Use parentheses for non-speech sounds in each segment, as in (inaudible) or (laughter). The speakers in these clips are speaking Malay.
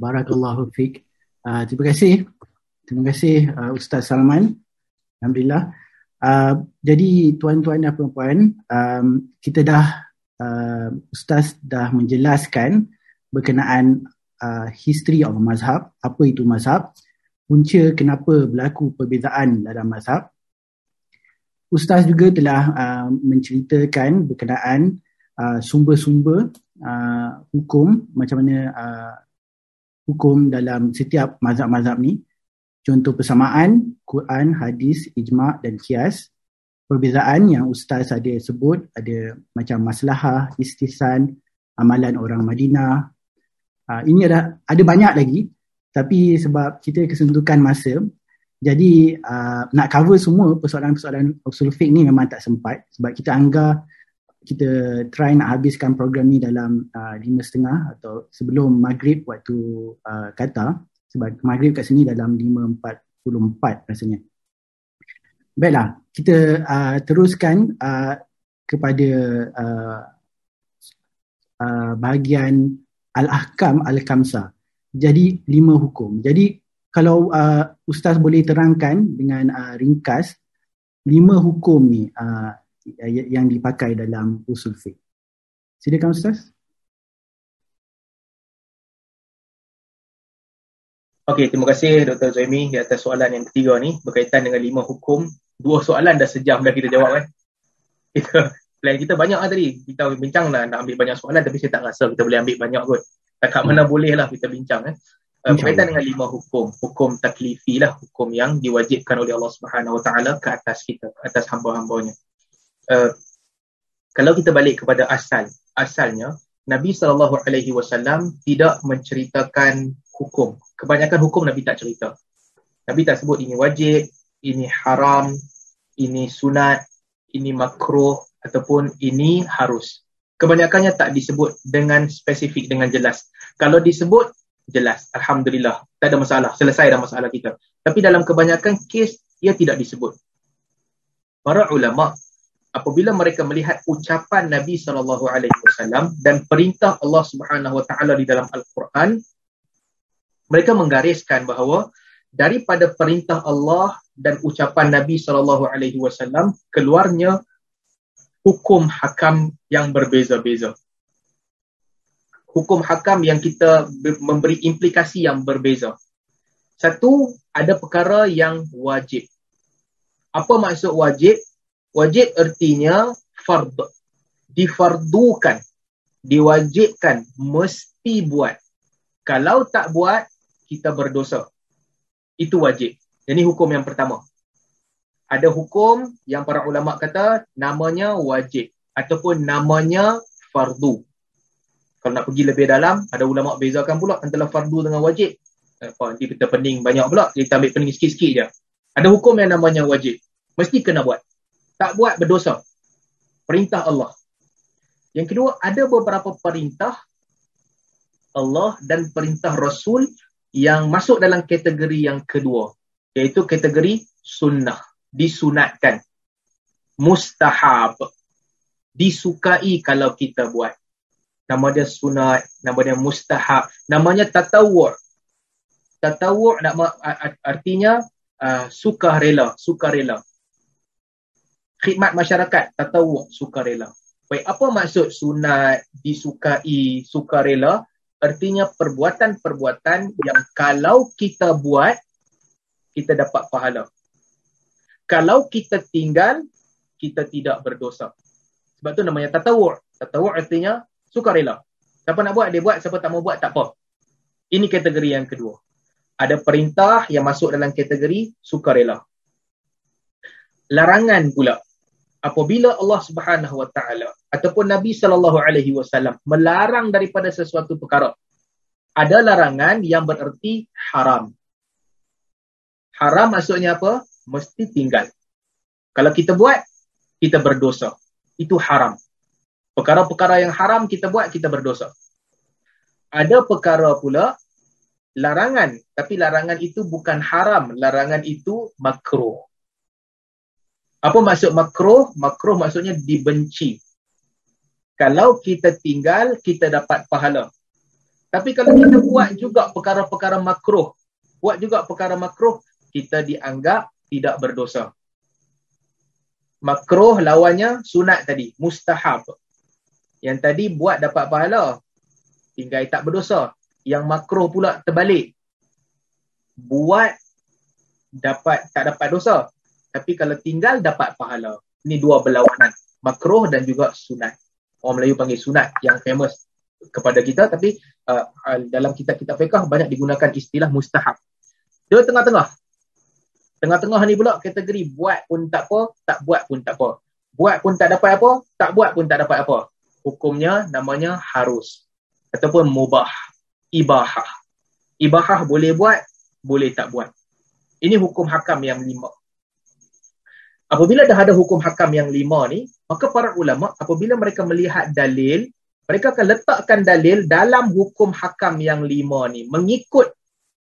Barakallahu fiq. Uh, terima kasih. Terima kasih uh, Ustaz Salman. Alhamdulillah. Uh, jadi tuan-tuan dan puan-puan, um, kita dah uh, Ustaz dah menjelaskan berkenaan uh, history of mazhab, apa itu mazhab, punca kenapa berlaku perbezaan dalam mazhab. Ustaz juga telah uh, menceritakan berkenaan uh, sumber-sumber uh, hukum macam mana uh, hukum dalam setiap mazhab-mazhab ni. Contoh persamaan, Quran, hadis, ijma' dan kias. Perbezaan yang Ustaz ada sebut ada macam maslahah, istisan, amalan orang Madinah. Uh, ini ada ada banyak lagi tapi sebab kita kesentukan masa jadi uh, nak cover semua persoalan-persoalan usul fiqh ni memang tak sempat sebab kita anggap kita try nak habiskan program ni dalam uh, lima setengah atau sebelum maghrib waktu uh, kata sebab maghrib kat sini dalam lima empat puluh empat rasanya. Baiklah, kita uh, teruskan uh, kepada uh, uh, bahagian Al-Ahkam Al-Kamsa. Jadi lima hukum. Jadi kalau uh, ustaz boleh terangkan dengan uh, ringkas lima hukum ni uh, yang dipakai dalam usul fiqh. Silakan ustaz. Okey, terima kasih Dr. Zaimi di atas soalan yang ketiga ni berkaitan dengan lima hukum. Dua soalan dah sejam dah kita jawab kan. (laughs) Kita plan kita banyak lah tadi. Kita bincang lah nak ambil banyak soalan tapi saya tak rasa kita boleh ambil banyak kot. Tak mana boleh lah kita bincang kan. Eh uh, berkaitan dengan lima hukum hukum taklifi lah hukum yang diwajibkan oleh Allah Subhanahu Wa Taala ke atas kita ke atas hamba-hambanya uh, kalau kita balik kepada asal asalnya Nabi sallallahu alaihi wasallam tidak menceritakan hukum. Kebanyakan hukum Nabi tak cerita. Nabi tak sebut ini wajib ini haram ini sunat ini makruh ataupun ini harus. Kebanyakannya tak disebut dengan spesifik dengan jelas. Kalau disebut jelas. Alhamdulillah. Tak ada masalah. Selesai dah masalah kita. Tapi dalam kebanyakan kes ia tidak disebut. Para ulama apabila mereka melihat ucapan Nabi sallallahu alaihi wasallam dan perintah Allah Subhanahu wa taala di dalam al-Quran mereka menggariskan bahawa daripada perintah Allah dan ucapan Nabi sallallahu alaihi wasallam keluarnya hukum hakam yang berbeza-beza hukum hakam yang kita memberi implikasi yang berbeza. Satu, ada perkara yang wajib. Apa maksud wajib? Wajib artinya fard. Difardukan. Diwajibkan. Mesti buat. Kalau tak buat, kita berdosa. Itu wajib. Ini hukum yang pertama. Ada hukum yang para ulama kata namanya wajib ataupun namanya fardu. Kalau nak pergi lebih dalam, ada ulama bezakan pula antara fardu dengan wajib. Apa, nanti kita pening banyak pula, kita ambil pening sikit-sikit je. Ada hukum yang namanya wajib. Mesti kena buat. Tak buat berdosa. Perintah Allah. Yang kedua, ada beberapa perintah Allah dan perintah Rasul yang masuk dalam kategori yang kedua. Iaitu kategori sunnah. Disunatkan. Mustahab. Disukai kalau kita buat nama dia sunat, nama dia mustahab, namanya tatawu'. Tatawu' nama artinya uh, sukarela, sukarela. Khidmat masyarakat, tatawu' sukarela. Baik, apa maksud sunat, disukai, sukarela? Artinya perbuatan-perbuatan yang kalau kita buat, kita dapat pahala. Kalau kita tinggal, kita tidak berdosa. Sebab tu namanya tatawu'. Tatawu' artinya suka rela. Siapa nak buat, dia buat. Siapa tak mau buat, tak apa. Ini kategori yang kedua. Ada perintah yang masuk dalam kategori suka rela. Larangan pula. Apabila Allah Subhanahu Wa Taala ataupun Nabi Sallallahu Alaihi Wasallam melarang daripada sesuatu perkara, ada larangan yang bererti haram. Haram maksudnya apa? Mesti tinggal. Kalau kita buat, kita berdosa. Itu haram. Perkara-perkara yang haram kita buat, kita berdosa. Ada perkara pula, larangan. Tapi larangan itu bukan haram. Larangan itu makruh. Apa maksud makruh? Makruh maksudnya dibenci. Kalau kita tinggal, kita dapat pahala. Tapi kalau kita buat juga perkara-perkara makruh, buat juga perkara makruh, kita dianggap tidak berdosa. Makruh lawannya sunat tadi, mustahab. Yang tadi buat dapat pahala, tinggal tak berdosa. Yang makruh pula terbalik. Buat dapat tak dapat dosa. Tapi kalau tinggal dapat pahala. Ini dua berlawanan. Makruh dan juga sunat. Orang Melayu panggil sunat yang famous kepada kita tapi uh, uh, dalam kitab-kitab fiqh banyak digunakan istilah mustahab. Dia tengah-tengah. Tengah-tengah ni pula kategori buat pun tak apa, tak buat pun tak apa. Buat pun tak dapat apa, tak buat pun tak dapat apa. Hukumnya namanya harus ataupun mubah, ibahah. Ibahah boleh buat, boleh tak buat. Ini hukum hakam yang lima. Apabila dah ada hukum hakam yang lima ni, maka para ulama apabila mereka melihat dalil mereka akan letakkan dalil dalam hukum hakam yang lima ni mengikut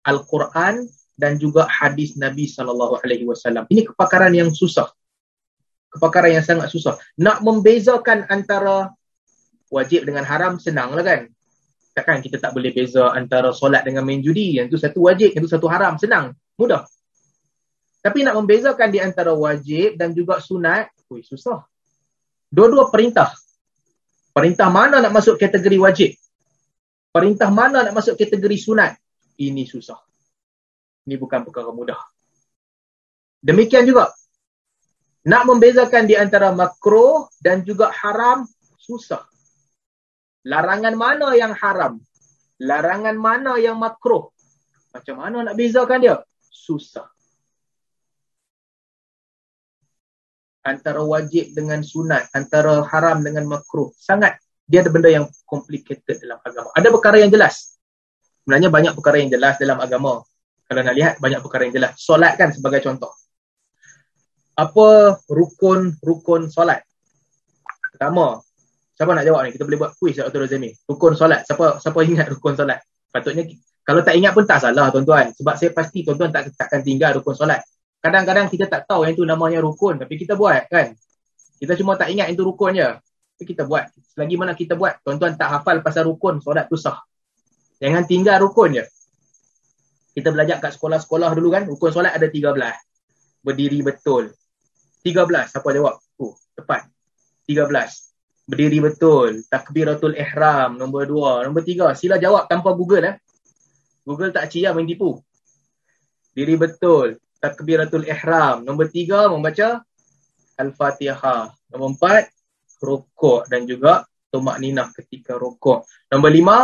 Al-Quran dan juga hadis Nabi sallallahu alaihi wasallam. Ini kepakaran yang susah. Kepakaran yang sangat susah. Nak membezakan antara wajib dengan haram senanglah kan? Takkan kita tak boleh beza antara solat dengan main judi. Yang tu satu wajib, yang tu satu haram. Senang. Mudah. Tapi nak membezakan di antara wajib dan juga sunat, ui, susah. Dua-dua perintah. Perintah mana nak masuk kategori wajib? Perintah mana nak masuk kategori sunat? Ini susah. Ini bukan perkara mudah. Demikian juga. Nak membezakan di antara makruh dan juga haram, susah. Larangan mana yang haram? Larangan mana yang makruh? Macam mana nak bezakan dia? Susah. Antara wajib dengan sunat, antara haram dengan makruh. Sangat dia ada benda yang complicated dalam agama. Ada perkara yang jelas. Sebenarnya banyak perkara yang jelas dalam agama. Kalau nak lihat banyak perkara yang jelas. Solat kan sebagai contoh. Apa rukun-rukun solat? Pertama, siapa nak jawab ni? Kita boleh buat quiz Dr. Razami. Rukun solat. Siapa siapa ingat rukun solat? Patutnya kalau tak ingat pun tak salah tuan-tuan. Sebab saya pasti tuan-tuan tak takkan tinggal rukun solat kadang-kadang kita tak tahu yang itu namanya rukun tapi kita buat kan? Kita cuma tak ingat itu rukun je. Tapi kita buat. Selagi mana kita buat tuan-tuan tak hafal pasal rukun solat tu sah. Jangan tinggal rukun je. Kita belajar kat sekolah-sekolah dulu kan? Rukun solat ada 13 berdiri betul. 13 siapa jawab? Tu tepat. 13 berdiri betul. Takbiratul ihram nombor 2 nombor 3 sila jawab tanpa google eh. Google tak cia main tipu. Diri betul takbiratul ihram. Nombor tiga, membaca Al-Fatihah. Nombor empat, rokok dan juga tomak ninah ketika rokok. Nombor lima,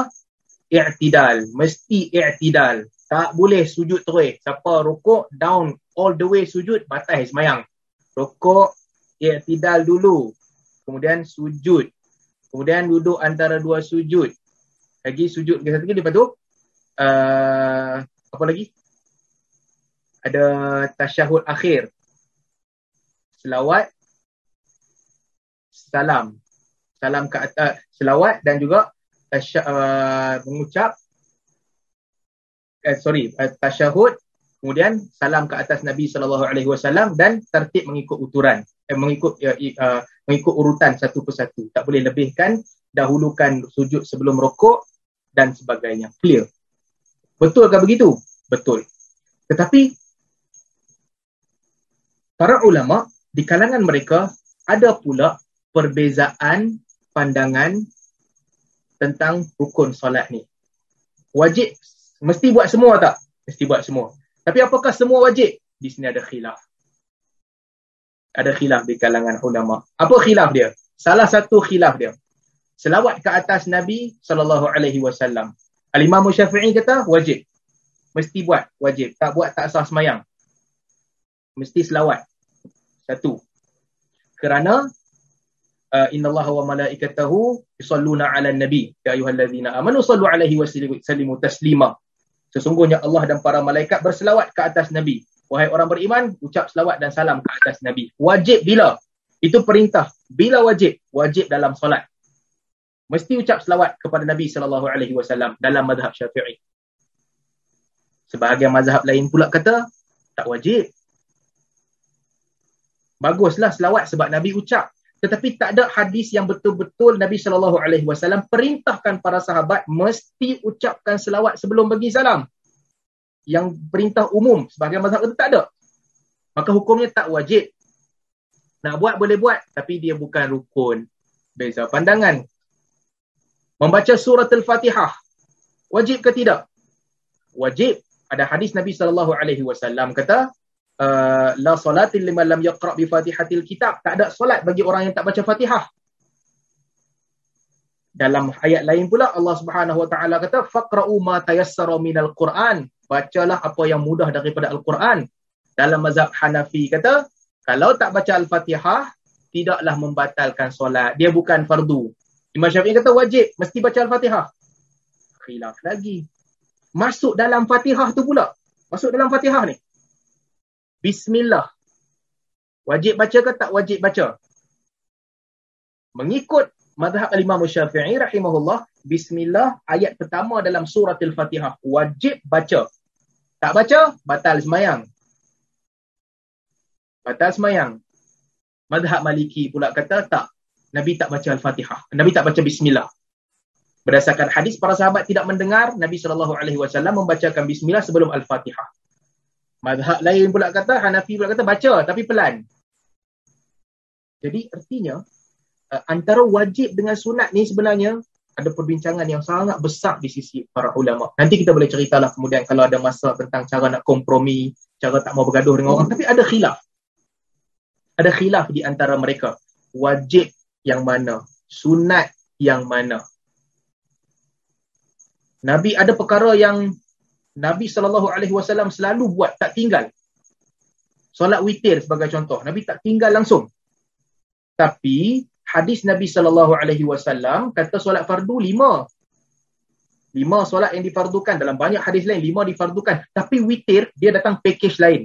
i'tidal. Mesti i'tidal. Tak boleh sujud terus. Siapa rokok, down all the way sujud, batal semayang. Rokok, i'tidal dulu. Kemudian sujud. Kemudian duduk antara dua sujud. Lagi sujud ke satu lagi, lepas tu, uh, apa lagi? Ada tasyahud akhir. Selawat, salam. Salam ke atas, selawat dan juga tasya, uh, mengucap, eh, sorry, uh, tasyahud, kemudian salam ke atas Nabi SAW dan tertib mengikut uturan. Eh, mengikut uh, uh, mengikut urutan satu persatu. Tak boleh lebihkan, dahulukan sujud sebelum rokok dan sebagainya. Clear. Betul ke begitu? Betul. Tetapi para ulama di kalangan mereka ada pula perbezaan pandangan tentang rukun solat ni. Wajib mesti buat semua tak? Mesti buat semua. Tapi apakah semua wajib? Di sini ada khilaf. Ada khilaf di kalangan ulama. Apa khilaf dia? Salah satu khilaf dia. Selawat ke atas Nabi sallallahu alaihi wasallam. Al-Imam Syafi'i kata wajib. Mesti buat, wajib. Tak buat tak sah semayang. Mesti selawat. Satu. Kerana uh, inna Allah wa malaikatahu yusalluna ala nabi ya ayyuhallazina amanu sallu alaihi wa sallimu taslima. Sesungguhnya Allah dan para malaikat berselawat ke atas nabi. Wahai orang beriman, ucap selawat dan salam ke atas nabi. Wajib bila? Itu perintah. Bila wajib? Wajib dalam solat. Mesti ucap selawat kepada Nabi sallallahu alaihi wasallam dalam mazhab Syafi'i. Sebahagian mazhab lain pula kata tak wajib baguslah selawat sebab Nabi ucap. tetapi tak ada hadis yang betul-betul Nabi sallallahu alaihi wasallam perintahkan para sahabat mesti ucapkan selawat sebelum bagi salam. Yang perintah umum sebagai mazhab itu tak ada. Maka hukumnya tak wajib. Nak buat boleh buat tapi dia bukan rukun. Beza pandangan. Membaca surah Al-Fatihah wajib ke tidak? Wajib. Ada hadis Nabi sallallahu alaihi wasallam kata Uh, la salatin liman lam yaqra bi fatihatil kitab. Tak ada solat bagi orang yang tak baca fatihah. Dalam ayat lain pula Allah Subhanahu wa taala kata faqra'u ma tayassara minal quran. Bacalah apa yang mudah daripada al-Quran. Dalam mazhab Hanafi kata kalau tak baca al-Fatihah tidaklah membatalkan solat. Dia bukan fardu. Imam Syafi'i kata wajib mesti baca al-Fatihah. Khilaf lagi. Masuk dalam Fatihah tu pula. Masuk dalam Fatihah ni Bismillah. Wajib baca ke tak wajib baca? Mengikut madhab al-Imam Syafi'i rahimahullah, Bismillah ayat pertama dalam surah Al-Fatihah. Wajib baca. Tak baca, batal semayang. Batal semayang. Madhab Maliki pula kata tak. Nabi tak baca Al-Fatihah. Nabi tak baca Bismillah. Berdasarkan hadis para sahabat tidak mendengar Nabi SAW membacakan Bismillah sebelum Al-Fatihah. Mazhab lain pula kata, Hanafi pula kata baca tapi pelan. Jadi artinya uh, antara wajib dengan sunat ni sebenarnya ada perbincangan yang sangat besar di sisi para ulama. Nanti kita boleh ceritalah kemudian kalau ada masa tentang cara nak kompromi, cara tak mau bergaduh dengan orang. Tapi ada khilaf. Ada khilaf di antara mereka. Wajib yang mana? Sunat yang mana? Nabi ada perkara yang Nabi SAW selalu buat, tak tinggal. Solat witir sebagai contoh. Nabi tak tinggal langsung. Tapi hadis Nabi SAW kata solat fardu lima. Lima solat yang difardukan. Dalam banyak hadis lain, lima difardukan. Tapi witir, dia datang package lain.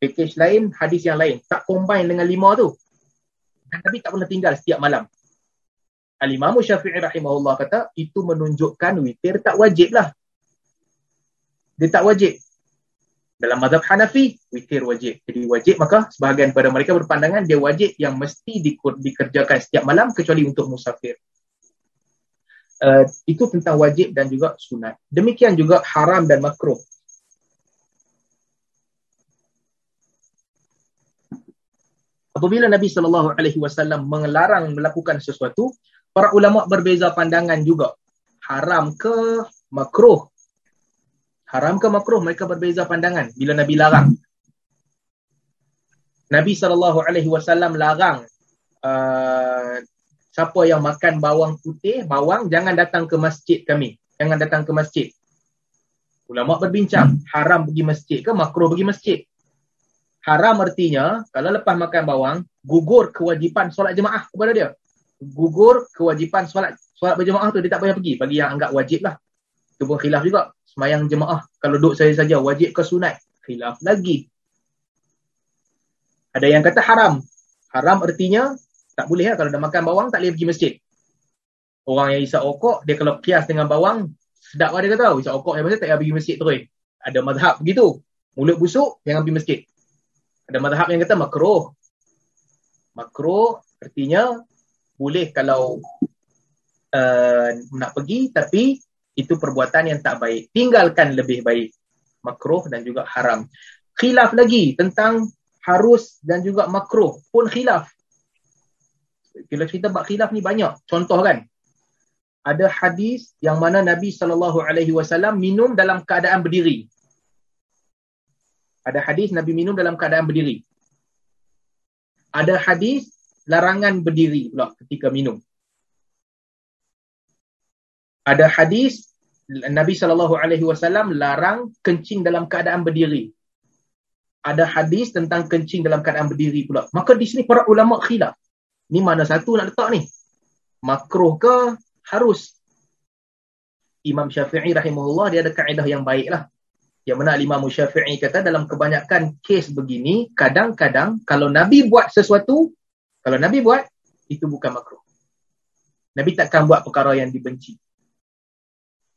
Package lain, hadis yang lain. Tak combine dengan lima tu. Dan Nabi tak pernah tinggal setiap malam. Al-Imam Syafi'i rahimahullah kata, itu menunjukkan witir tak wajib lah dia tak wajib. Dalam mazhab Hanafi, witir wajib. Jadi wajib maka sebahagian pada mereka berpandangan dia wajib yang mesti dikerjakan setiap malam kecuali untuk musafir. Uh, itu tentang wajib dan juga sunat. Demikian juga haram dan makruh. Apabila Nabi sallallahu alaihi wasallam melarang melakukan sesuatu, para ulama berbeza pandangan juga. Haram ke makruh? Haram ke makruh mereka berbeza pandangan bila Nabi larang. Nabi saw larang uh, siapa yang makan bawang putih, bawang jangan datang ke masjid kami. Jangan datang ke masjid. Ulama berbincang, haram pergi masjid ke makruh pergi masjid? Haram artinya kalau lepas makan bawang, gugur kewajipan solat jemaah kepada dia. Gugur kewajipan solat solat berjemaah tu dia tak payah pergi. Bagi yang anggap wajib lah. Itu pun khilaf juga semayang jemaah. Kalau duduk saya saja wajib ke sunat? Khilaf lagi. Ada yang kata haram. Haram artinya tak boleh lah kalau dah makan bawang tak boleh pergi masjid. Orang yang isap okok dia kalau kias dengan bawang sedap lah dia kata isap okok yang tak payah pergi masjid terus. Ada mazhab begitu mulut busuk jangan pergi masjid. Ada mazhab yang kata makruh. Makruh artinya boleh kalau uh, nak pergi tapi itu perbuatan yang tak baik. Tinggalkan lebih baik. Makruh dan juga haram. Khilaf lagi tentang harus dan juga makruh pun khilaf. Bila cerita bab khilaf ni banyak. Contoh kan. Ada hadis yang mana Nabi SAW minum dalam keadaan berdiri. Ada hadis Nabi minum dalam keadaan berdiri. Ada hadis larangan berdiri pula ketika minum. Ada hadis Nabi sallallahu alaihi wasallam larang kencing dalam keadaan berdiri. Ada hadis tentang kencing dalam keadaan berdiri pula. Maka di sini para ulama khilaf. Ni mana satu nak letak ni? Makruh ke harus? Imam Syafi'i rahimahullah dia ada kaedah yang baiklah. Yang mana Imam Syafi'i kata dalam kebanyakan kes begini, kadang-kadang kalau Nabi buat sesuatu, kalau Nabi buat, itu bukan makruh. Nabi takkan buat perkara yang dibenci.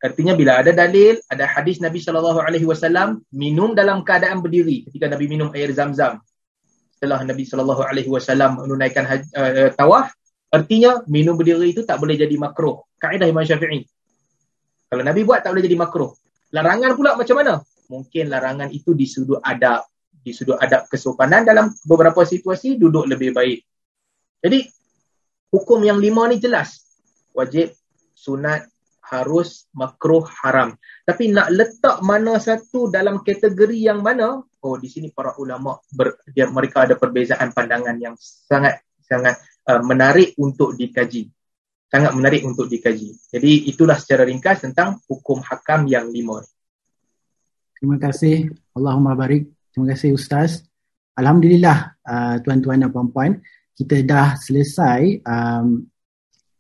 Artinya bila ada dalil, ada hadis Nabi sallallahu alaihi wasallam minum dalam keadaan berdiri ketika Nabi minum air Zam-Zam. setelah Nabi sallallahu alaihi wasallam menunaikan uh, tawaf artinya minum berdiri itu tak boleh jadi makruh. Kaedah Imam Syafi'i. Kalau Nabi buat tak boleh jadi makruh. Larangan pula macam mana? Mungkin larangan itu di sudut adab. Di sudut adab kesopanan dalam beberapa situasi duduk lebih baik. Jadi hukum yang lima ni jelas. Wajib sunat harus makruh haram. Tapi nak letak mana satu dalam kategori yang mana? Oh di sini para ulama ber, dia, mereka ada perbezaan pandangan yang sangat sangat uh, menarik untuk dikaji. Sangat menarik untuk dikaji. Jadi itulah secara ringkas tentang hukum hakam yang lima. Terima kasih. Allahumma barik. Terima kasih Ustaz. Alhamdulillah uh, tuan-tuan dan puan-puan kita dah selesai um,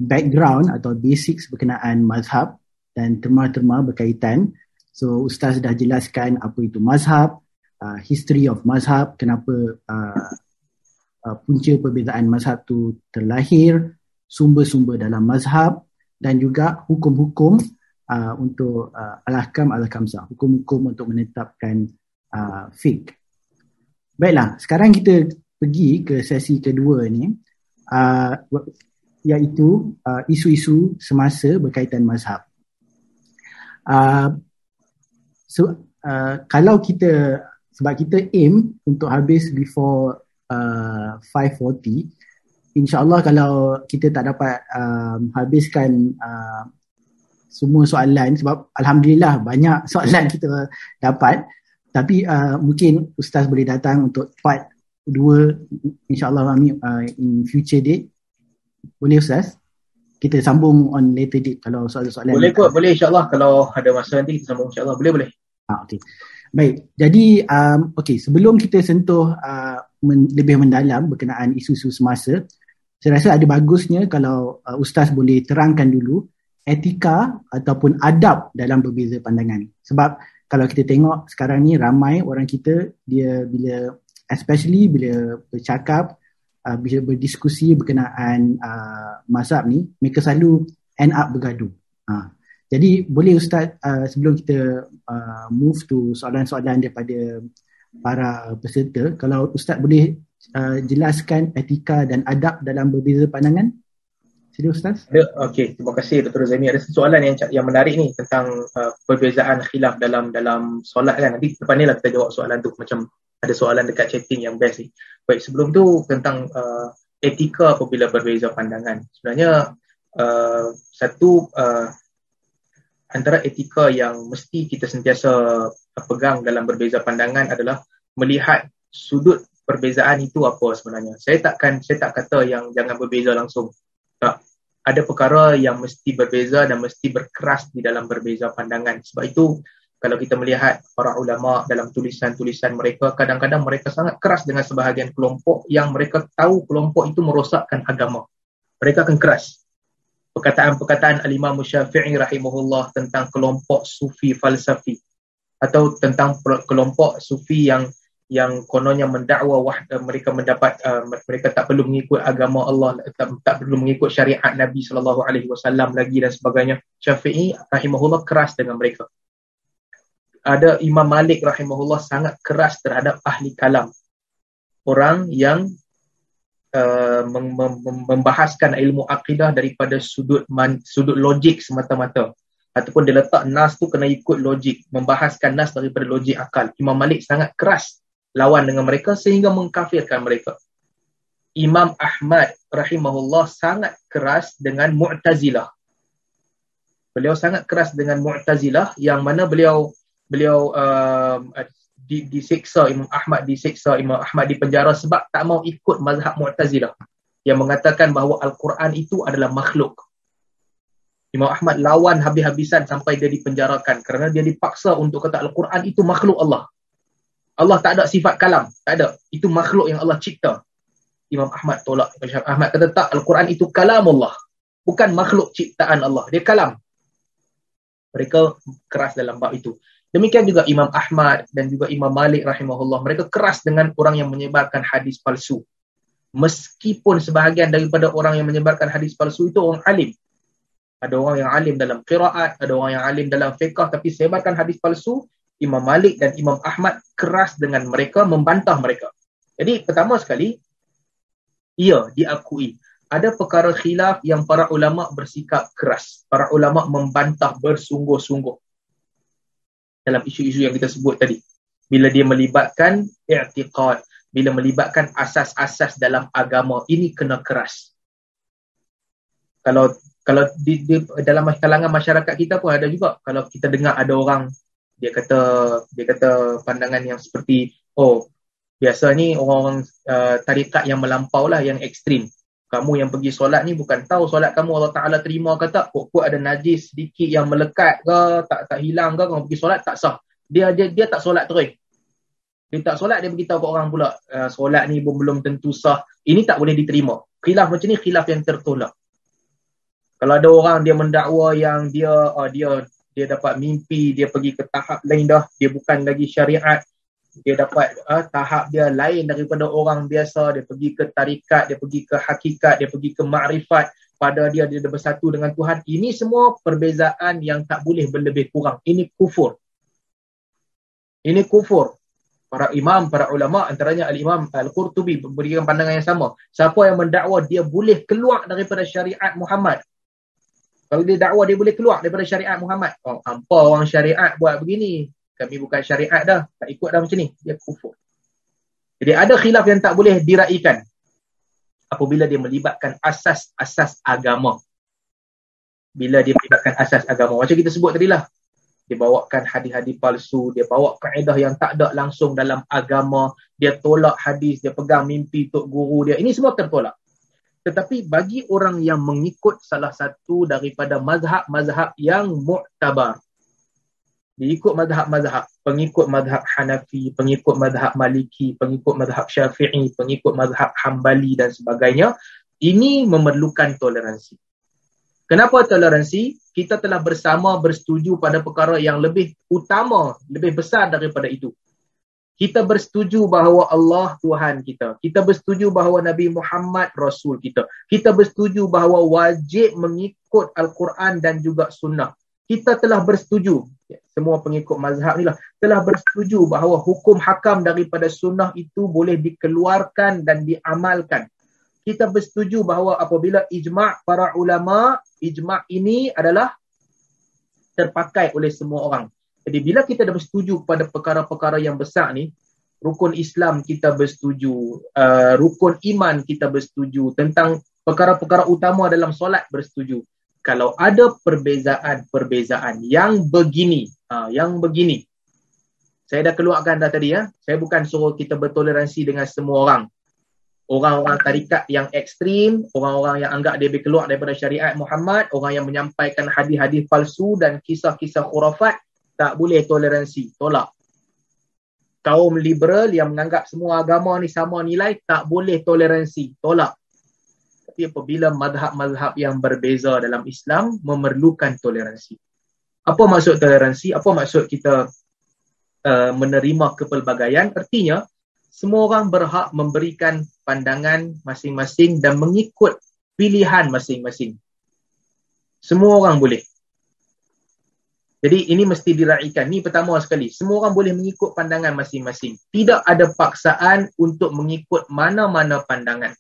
background atau basics berkenaan mazhab dan terma-terma berkaitan. So Ustaz dah jelaskan apa itu mazhab, uh, history of mazhab, kenapa uh, uh, punca perbezaan mazhab tu terlahir, sumber-sumber dalam mazhab dan juga hukum-hukum uh, untuk uh, al-ahkam al-kamsah, hukum-hukum untuk menetapkan uh, fiqh. Baiklah, sekarang kita pergi ke sesi kedua ni. Uh, iaitu uh, isu-isu semasa berkaitan mazhab. Uh, so, uh, kalau kita sebab kita aim untuk habis before uh, 5.40 insyaAllah kalau kita tak dapat um, habiskan uh, semua soalan sebab Alhamdulillah banyak (laughs) soalan kita dapat tapi uh, mungkin Ustaz boleh datang untuk part 2 insyaAllah uh, in future date boleh Ustaz? Kita sambung on later date kalau soalan-soalan. Boleh kot, boleh insyaAllah. Kalau ada masa nanti kita sambung insyaAllah. Boleh, boleh. Ha, okay. Baik, jadi um, okay, sebelum kita sentuh uh, men- lebih mendalam berkenaan isu-isu semasa, saya rasa ada bagusnya kalau uh, Ustaz boleh terangkan dulu etika ataupun adab dalam berbeza pandangan. Sebab kalau kita tengok sekarang ni ramai orang kita dia bila especially bila bercakap uh, bila berdiskusi berkenaan uh, mazhab ni mereka selalu end up bergaduh. Uh. Jadi boleh Ustaz uh, sebelum kita uh, move to soalan-soalan daripada para peserta kalau Ustaz boleh uh, jelaskan etika dan adab dalam berbeza pandangan? Sila Ustaz. Ada. Okey, terima kasih Dr. Zaimi. Ada soalan yang yang menarik ni tentang uh, perbezaan khilaf dalam dalam solat kan. Nanti depan ni lah kita jawab soalan tu macam ada soalan dekat chatting yang best ni. Baik, sebelum tu tentang uh, etika apabila berbeza pandangan. Sebenarnya uh, satu uh, antara etika yang mesti kita sentiasa pegang dalam berbeza pandangan adalah melihat sudut perbezaan itu apa sebenarnya. Saya takkan saya tak kata yang jangan berbeza langsung. Tak. Ada perkara yang mesti berbeza dan mesti berkeras di dalam berbeza pandangan. Sebab itu kalau kita melihat para ulama dalam tulisan-tulisan mereka kadang-kadang mereka sangat keras dengan sebahagian kelompok yang mereka tahu kelompok itu merosakkan agama. Mereka akan keras. Perkataan-perkataan al-Imam Syafi'i rahimahullah tentang kelompok sufi falsafi atau tentang kelompok sufi yang yang kononnya mendakwa wahda mereka mendapat uh, mereka tak perlu mengikut agama Allah tak, tak perlu mengikut syariat Nabi sallallahu alaihi wasallam lagi dan sebagainya. Syafi'i rahimahullah keras dengan mereka ada Imam Malik rahimahullah sangat keras terhadap ahli kalam. Orang yang uh, mem- mem- membahaskan ilmu akidah daripada sudut man- sudut logik semata-mata. Ataupun dia letak nas tu kena ikut logik. Membahaskan nas daripada logik akal. Imam Malik sangat keras lawan dengan mereka sehingga mengkafirkan mereka. Imam Ahmad rahimahullah sangat keras dengan Mu'tazilah. Beliau sangat keras dengan Mu'tazilah yang mana beliau beliau uh, di, disiksa Imam Ahmad disiksa Imam Ahmad di penjara sebab tak mau ikut mazhab Mu'tazilah yang mengatakan bahawa Al-Quran itu adalah makhluk. Imam Ahmad lawan habis-habisan sampai dia dipenjarakan kerana dia dipaksa untuk kata Al-Quran itu makhluk Allah. Allah tak ada sifat kalam, tak ada. Itu makhluk yang Allah cipta. Imam Ahmad tolak. Imam Ahmad kata tak, Al-Quran itu kalam Allah. Bukan makhluk ciptaan Allah. Dia kalam. Mereka keras dalam bab itu. Demikian juga Imam Ahmad dan juga Imam Malik rahimahullah. Mereka keras dengan orang yang menyebarkan hadis palsu. Meskipun sebahagian daripada orang yang menyebarkan hadis palsu itu orang alim. Ada orang yang alim dalam qiraat, ada orang yang alim dalam fiqah tapi sebarkan hadis palsu, Imam Malik dan Imam Ahmad keras dengan mereka, membantah mereka. Jadi pertama sekali, ia diakui. Ada perkara khilaf yang para ulama bersikap keras. Para ulama membantah bersungguh-sungguh. Dalam isu-isu yang kita sebut tadi. Bila dia melibatkan i'tiqad. Bila melibatkan asas-asas dalam agama. Ini kena keras. Kalau kalau di, di dalam kalangan masyarakat kita pun ada juga kalau kita dengar ada orang dia kata dia kata pandangan yang seperti oh biasa ni orang-orang uh, tarikat yang melampau lah yang ekstrim kamu yang pergi solat ni bukan tahu solat kamu Allah Ta'ala terima ke tak? Kok ada najis sedikit yang melekat ke? Tak tak hilang ke? Kamu pergi solat tak sah. Dia dia, dia tak solat terus. Dia tak solat dia beritahu ke orang pula uh, solat ni pun belum tentu sah. Ini tak boleh diterima. Khilaf macam ni khilaf yang tertolak. Kalau ada orang dia mendakwa yang dia uh, dia dia dapat mimpi, dia pergi ke tahap lain dah, dia bukan lagi syariat. Dia dapat uh, tahap dia lain daripada orang biasa, dia pergi ke tarikat, dia pergi ke hakikat, dia pergi ke makrifat pada dia dia bersatu dengan Tuhan. Ini semua perbezaan yang tak boleh berlebih kurang. Ini kufur. Ini kufur. Para imam, para ulama antaranya al-Imam Al-Qurtubi memberikan pandangan yang sama. Siapa yang mendakwa dia boleh keluar daripada syariat Muhammad, kalau dia dakwah dia boleh keluar daripada syariat Muhammad. Oh, apa orang syariat buat begini? Kami bukan syariat dah. Tak ikut dah macam ni. Dia kufur. Jadi ada khilaf yang tak boleh diraikan. Apabila dia melibatkan asas-asas agama. Bila dia melibatkan asas agama. Macam kita sebut tadi lah. Dia bawakan hadis-hadis palsu. Dia bawa kaedah yang tak ada langsung dalam agama. Dia tolak hadis. Dia pegang mimpi tok guru dia. Ini semua tertolak. Tetapi bagi orang yang mengikut salah satu daripada mazhab-mazhab yang mu'tabar. Dia ikut mazhab-mazhab. Pengikut mazhab Hanafi, pengikut mazhab Maliki, pengikut mazhab Syafi'i, pengikut mazhab Hambali dan sebagainya. Ini memerlukan toleransi. Kenapa toleransi? Kita telah bersama bersetuju pada perkara yang lebih utama, lebih besar daripada itu kita bersetuju bahawa Allah Tuhan kita. Kita bersetuju bahawa Nabi Muhammad Rasul kita. Kita bersetuju bahawa wajib mengikut Al-Quran dan juga sunnah. Kita telah bersetuju, ya, semua pengikut mazhab ni lah, telah bersetuju bahawa hukum hakam daripada sunnah itu boleh dikeluarkan dan diamalkan. Kita bersetuju bahawa apabila ijma' para ulama, ijma' ini adalah terpakai oleh semua orang. Jadi bila kita dah bersetuju pada perkara-perkara yang besar ni, rukun Islam kita bersetuju, uh, rukun iman kita bersetuju, tentang perkara-perkara utama dalam solat bersetuju. Kalau ada perbezaan-perbezaan yang begini, uh, yang begini, saya dah keluarkan dah tadi ya, saya bukan suruh kita bertoleransi dengan semua orang. Orang-orang tarikat yang ekstrim, orang-orang yang anggap dia keluar daripada syariat Muhammad, orang yang menyampaikan hadis-hadis palsu dan kisah-kisah khurafat, tak boleh toleransi, tolak. Kaum liberal yang menganggap semua agama ni sama nilai, tak boleh toleransi, tolak. Tapi apabila mazhab-mazhab yang berbeza dalam Islam memerlukan toleransi. Apa maksud toleransi? Apa maksud kita uh, menerima kepelbagaian? Artinya, semua orang berhak memberikan pandangan masing-masing dan mengikut pilihan masing-masing. Semua orang boleh. Jadi ini mesti diraihkan. Ini pertama sekali. Semua orang boleh mengikut pandangan masing-masing. Tidak ada paksaan untuk mengikut mana-mana pandangan.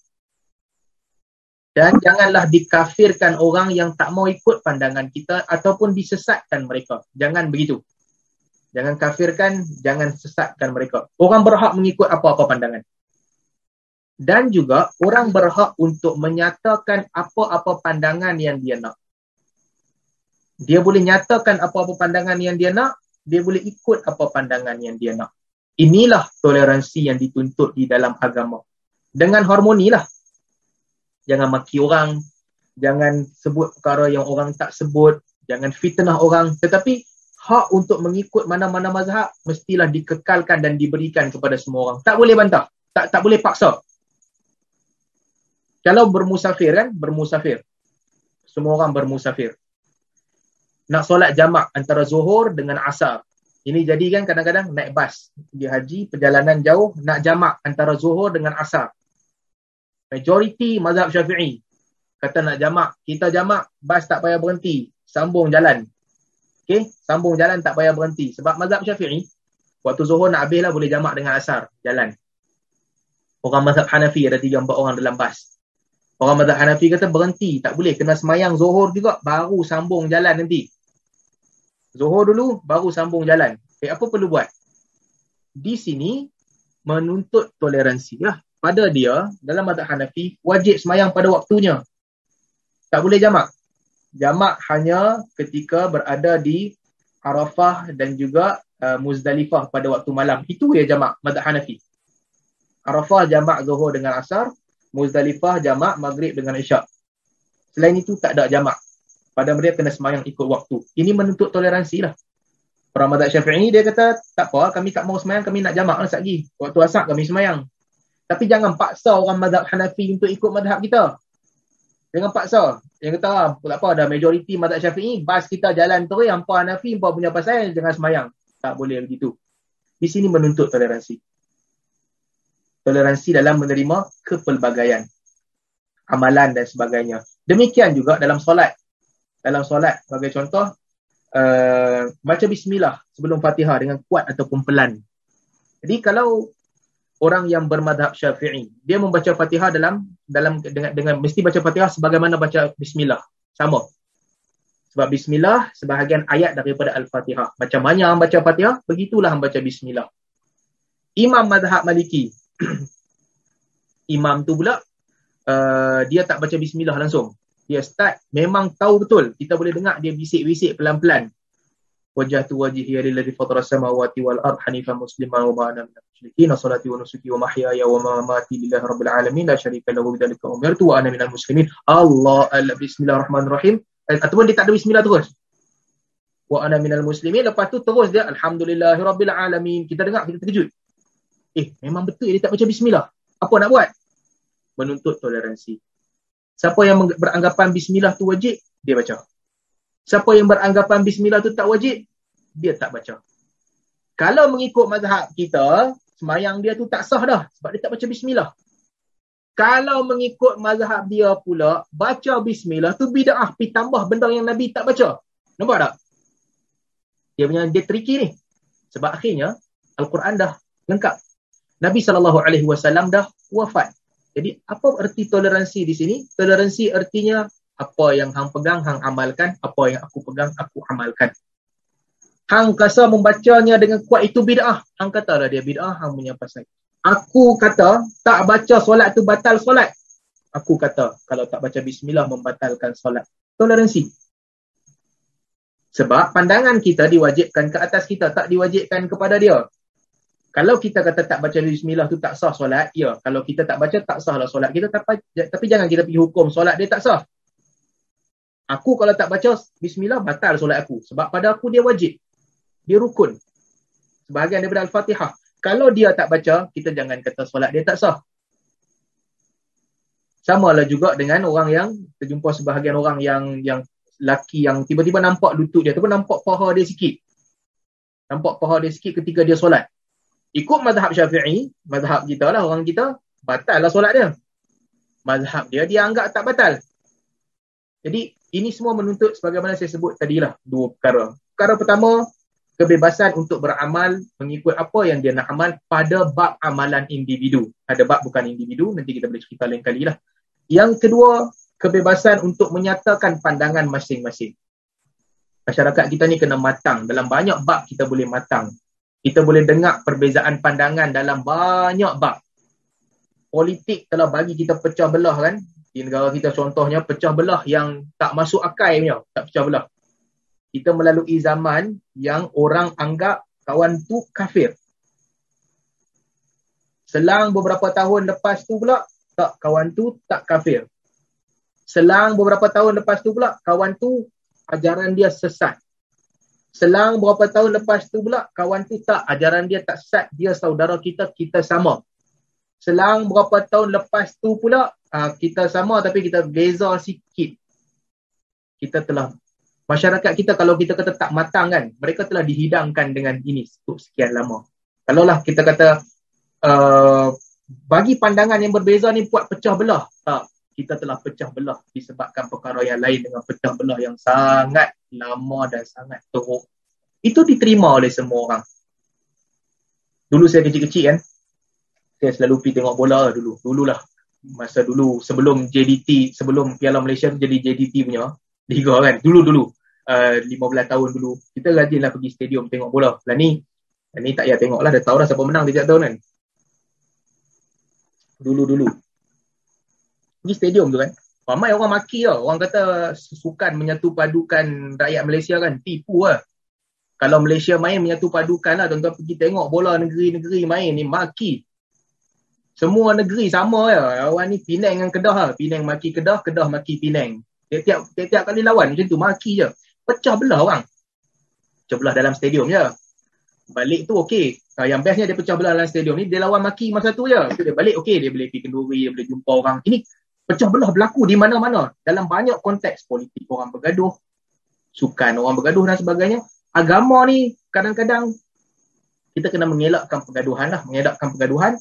Dan janganlah dikafirkan orang yang tak mau ikut pandangan kita ataupun disesatkan mereka. Jangan begitu. Jangan kafirkan, jangan sesatkan mereka. Orang berhak mengikut apa-apa pandangan. Dan juga orang berhak untuk menyatakan apa-apa pandangan yang dia nak dia boleh nyatakan apa-apa pandangan yang dia nak, dia boleh ikut apa pandangan yang dia nak. Inilah toleransi yang dituntut di dalam agama. Dengan harmoni lah. Jangan maki orang, jangan sebut perkara yang orang tak sebut, jangan fitnah orang. Tetapi hak untuk mengikut mana-mana mazhab mestilah dikekalkan dan diberikan kepada semua orang. Tak boleh bantah, tak tak boleh paksa. Kalau bermusafir kan, bermusafir. Semua orang bermusafir nak solat jamak antara zuhur dengan asar. Ini jadi kan kadang-kadang naik bas pergi haji, perjalanan jauh, nak jamak antara zuhur dengan asar. Majoriti mazhab syafi'i kata nak jamak. Kita jamak, bas tak payah berhenti. Sambung jalan. Okay, sambung jalan tak payah berhenti. Sebab mazhab syafi'i, waktu zuhur nak habis lah boleh jamak dengan asar. Jalan. Orang mazhab Hanafi ada tiga empat orang dalam bas. Orang mazhab Hanafi kata berhenti, tak boleh kena semayang Zuhur juga baru sambung jalan nanti. Zuhur dulu baru sambung jalan. Eh apa perlu buat? Di sini menuntut toleransi lah. Pada dia dalam mazhab Hanafi wajib semayang pada waktunya. Tak boleh jamak. Jamak hanya ketika berada di Arafah dan juga uh, Muzdalifah pada waktu malam. Itu dia jamak mazhab Hanafi. Arafah jamak Zuhur dengan Asar, Muzdalifah jamak Maghrib dengan Isyak. Selain itu tak ada jamak. Pada mereka kena semayang ikut waktu. Ini menuntut toleransi lah. Orang Madhab Syafi'i dia kata, tak apa, kami tak mau semayang, kami nak jamak lah lagi. Waktu asar kami semayang. Tapi jangan paksa orang Madhab Hanafi untuk ikut Madhab kita. Jangan paksa. Yang kata, ah, tak apa, ada majoriti Madhab Syafi'i, bas kita jalan terus, hampa Hanafi, hampa punya pasal, jangan semayang. Tak boleh begitu. Di sini menuntut toleransi toleransi dalam menerima kepelbagaian amalan dan sebagainya. Demikian juga dalam solat. Dalam solat sebagai contoh uh, baca bismillah sebelum Fatihah dengan kuat ataupun pelan. Jadi kalau orang yang bermadhab Syafi'i, dia membaca Fatihah dalam dalam dengan, dengan mesti baca Fatihah sebagaimana baca bismillah. Sama. Sebab bismillah sebahagian ayat daripada Al-Fatihah. Macam mana baca Fatihah, begitulah baca bismillah. Imam madhab Maliki, (clears throat) imam tu pula uh, dia tak baca bismillah langsung. Dia start memang tahu betul. Kita boleh dengar dia bisik-bisik pelan-pelan. Wajah tu wajih ya lillazi fatara samawati wal ard hanifan musliman wa ma'ana minal musyrikin salati wa nusuki wa mahyaya wa mamati lillahi rabbil alamin la syarika lahu bidzalika umirtu wa ana minal muslimin. Allah Allah bismillahirrahmanirrahim. Eh, ataupun dia tak ada bismillah terus. Wa ana minal muslimin lepas tu terus dia alhamdulillahi rabbil alamin. Kita dengar kita terkejut. Eh, memang betul dia tak baca bismillah. Apa nak buat? Menuntut toleransi. Siapa yang beranggapan bismillah tu wajib, dia baca. Siapa yang beranggapan bismillah tu tak wajib, dia tak baca. Kalau mengikut mazhab kita, semayang dia tu tak sah dah sebab dia tak baca bismillah. Kalau mengikut mazhab dia pula, baca bismillah tu bida'ah pi tambah benda yang Nabi tak baca. Nampak tak? Dia punya dia tricky ni. Sebab akhirnya Al-Quran dah lengkap. Nabi saw dah wafat. Jadi apa erti toleransi di sini? Toleransi artinya apa yang hang pegang hang amalkan, apa yang aku pegang aku amalkan. Hang kasa membacanya dengan kuat itu bid'ah. Hang katalah dia bid'ah, hang punya pasal. Aku kata tak baca solat tu batal solat. Aku kata kalau tak baca bismillah membatalkan solat. Toleransi. Sebab pandangan kita diwajibkan ke atas kita, tak diwajibkan kepada dia kalau kita kata tak baca bismillah tu tak sah solat, ya. Kalau kita tak baca tak sah lah solat kita tapi, tapi jangan kita pergi hukum solat dia tak sah. Aku kalau tak baca bismillah batal solat aku sebab pada aku dia wajib. Dia rukun. Sebahagian daripada al-Fatihah. Kalau dia tak baca, kita jangan kata solat dia tak sah. Sama lah juga dengan orang yang terjumpa sebahagian orang yang yang laki yang tiba-tiba nampak lutut dia ataupun nampak paha dia sikit. Nampak paha dia sikit ketika dia solat ikut mazhab syafi'i, mazhab kita lah orang kita, batal lah solat dia. Mazhab dia, dia anggap tak batal. Jadi, ini semua menuntut sebagaimana saya sebut tadilah, dua perkara. Perkara pertama, kebebasan untuk beramal mengikut apa yang dia nak amal pada bab amalan individu. Ada bab bukan individu, nanti kita boleh cerita lain kali lah. Yang kedua, kebebasan untuk menyatakan pandangan masing-masing. Masyarakat kita ni kena matang. Dalam banyak bab kita boleh matang kita boleh dengar perbezaan pandangan dalam banyak bab. Politik telah bagi kita pecah belah kan. Di negara kita contohnya pecah belah yang tak masuk akal punya. Tak pecah belah. Kita melalui zaman yang orang anggap kawan tu kafir. Selang beberapa tahun lepas tu pula, tak kawan tu tak kafir. Selang beberapa tahun lepas tu pula, kawan tu ajaran dia sesat. Selang berapa tahun lepas tu pula, kawan tu tak, ajaran dia tak sat, dia saudara kita, kita sama. Selang berapa tahun lepas tu pula, uh, kita sama tapi kita beza sikit. Kita telah, masyarakat kita kalau kita kata tak matang kan, mereka telah dihidangkan dengan ini untuk sekian lama. Kalau lah kita kata, uh, bagi pandangan yang berbeza ni buat pecah belah. Tak, kita telah pecah belah disebabkan perkara yang lain dengan pecah belah yang sangat lama dan sangat teruk. Itu diterima oleh semua orang. Dulu saya kecil-kecil kan. Kita selalu pergi tengok bola dulu. Dululah. Masa dulu sebelum JDT, sebelum Piala Malaysia tu jadi JDT punya liga kan. Dulu-dulu. Uh, 15 tahun dulu. Kita rajinlah pergi stadium tengok bola. Lah ni, ni tak payah tengok lah. Dah tahu dah siapa menang tiap tahun kan. Dulu-dulu. Pergi stadium tu kan. Ramai orang maki tau. Orang kata sukan menyatu padukan rakyat Malaysia kan. Tipu lah. Kalau Malaysia main menyatu padukan lah. Tuan-tuan pergi tengok bola negeri-negeri main ni. Maki. Semua negeri sama ya. Orang ni Penang dengan Kedah lah. Penang maki Kedah, Kedah maki Penang. Tiap-tiap, tiap kali lawan macam tu. Maki je. Pecah belah orang. Pecah belah dalam stadium je. Balik tu okey. Uh, yang bestnya dia pecah belah dalam stadium ni. Dia lawan maki masa tu je. Dia balik okey. Dia boleh pergi kenduri. Dia boleh jumpa orang. Ini pecah belah berlaku di mana-mana dalam banyak konteks politik orang bergaduh sukan orang bergaduh dan sebagainya agama ni kadang-kadang kita kena mengelakkan pergaduhan lah mengelakkan pergaduhan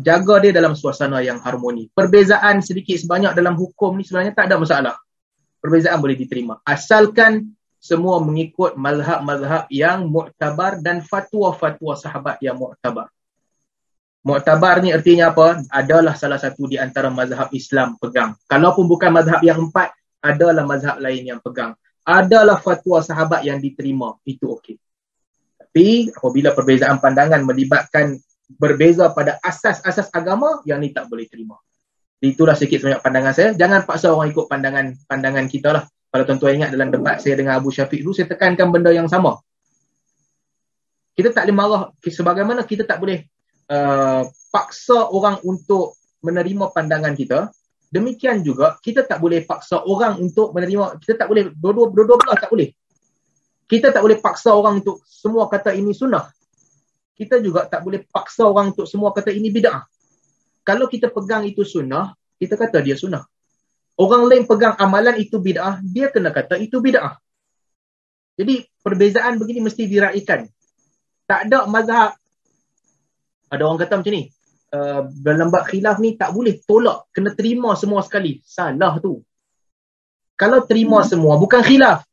jaga dia dalam suasana yang harmoni perbezaan sedikit sebanyak dalam hukum ni sebenarnya tak ada masalah perbezaan boleh diterima asalkan semua mengikut mazhab-mazhab yang muktabar dan fatwa-fatwa sahabat yang muktabar Mu'tabar ni artinya apa? Adalah salah satu di antara mazhab Islam pegang. Kalaupun bukan mazhab yang empat, adalah mazhab lain yang pegang. Adalah fatwa sahabat yang diterima. Itu okey. Tapi apabila perbezaan pandangan melibatkan berbeza pada asas-asas agama, yang ni tak boleh terima. Itulah sikit sebanyak pandangan saya. Jangan paksa orang ikut pandangan pandangan kita lah. Kalau tuan-tuan ingat dalam debat saya dengan Abu Syafiq dulu, saya tekankan benda yang sama. Kita tak boleh marah. Sebagaimana kita tak boleh Uh, paksa orang untuk menerima pandangan kita, demikian juga kita tak boleh paksa orang untuk menerima, kita tak boleh, dua-dua, belah tak boleh. Kita tak boleh paksa orang untuk semua kata ini sunnah. Kita juga tak boleh paksa orang untuk semua kata ini bid'ah. Kalau kita pegang itu sunnah, kita kata dia sunnah. Orang lain pegang amalan itu bid'ah, dia kena kata itu bid'ah. Jadi perbezaan begini mesti diraikan. Tak ada mazhab ada orang kata macam ni. Uh, dalam bab khilaf ni tak boleh tolak. Kena terima semua sekali. Salah tu. Kalau terima hmm. semua, bukan khilaf.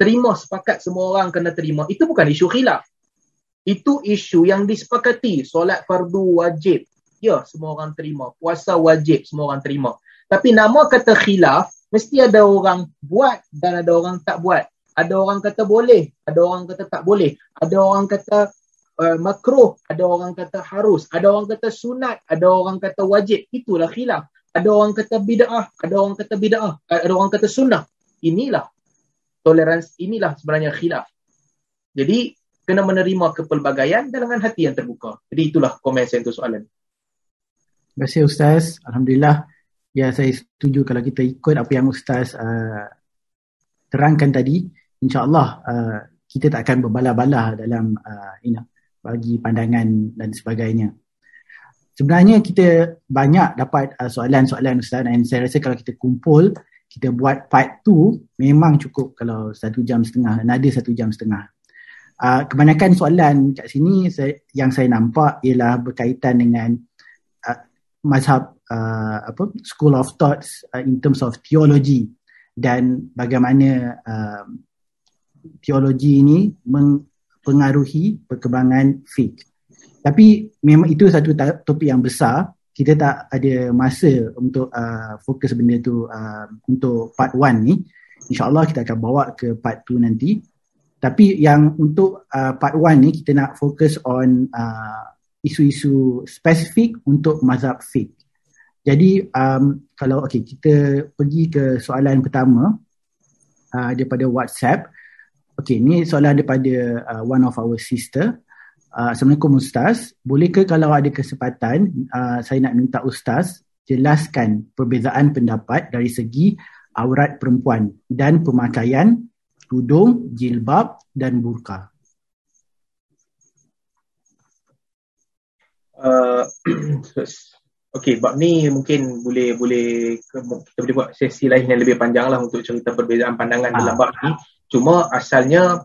Terima sepakat semua orang kena terima. Itu bukan isu khilaf. Itu isu yang disepakati. Solat fardu wajib. Ya, semua orang terima. Puasa wajib, semua orang terima. Tapi nama kata khilaf, mesti ada orang buat dan ada orang tak buat. Ada orang kata boleh, ada orang kata tak boleh. Ada orang kata uh, makruh, ada orang kata harus, ada orang kata sunat, ada orang kata wajib. Itulah khilaf. Ada orang kata bid'ah, ada orang kata bid'ah, eh, ada orang kata sunnah. Inilah toleransi, inilah sebenarnya khilaf. Jadi, kena menerima kepelbagaian dengan hati yang terbuka. Jadi, itulah komen saya untuk soalan. Terima kasih Ustaz. Alhamdulillah. Ya, saya setuju kalau kita ikut apa yang Ustaz uh, terangkan tadi. InsyaAllah uh, kita tak akan berbalah-balah dalam uh, know, bagi pandangan dan sebagainya. Sebenarnya kita banyak dapat uh, soalan-soalan Ustaz dan saya rasa kalau kita kumpul, kita buat part tu memang cukup kalau satu jam setengah dan ada satu jam setengah. Uh, kebanyakan soalan kat sini saya, yang saya nampak ialah berkaitan dengan uh, mazhab uh, apa school of thoughts uh, in terms of theology dan bagaimana uh, teologi ini meng, pengaruhi perkembangan faith. Tapi memang itu satu topik yang besar. Kita tak ada masa untuk uh, fokus benda tu uh, untuk part 1 ni. InsyaAllah kita akan bawa ke part 2 nanti. Tapi yang untuk uh, part 1 ni kita nak fokus on uh, isu-isu spesifik untuk mazhab faith. Jadi um, kalau okay, kita pergi ke soalan pertama uh, daripada WhatsApp. Okay, ni soalan daripada uh, one of our sister. Uh, Assalamualaikum Ustaz. Bolehkah kalau ada kesempatan, uh, saya nak minta Ustaz jelaskan perbezaan pendapat dari segi aurat perempuan dan pemakaian tudung, jilbab dan burka. Uh, (clears throat) okay, bab ni mungkin boleh boleh kita boleh buat sesi lain yang lebih panjang lah untuk cerita perbezaan pandangan ah. dalam bab ni. Cuma asalnya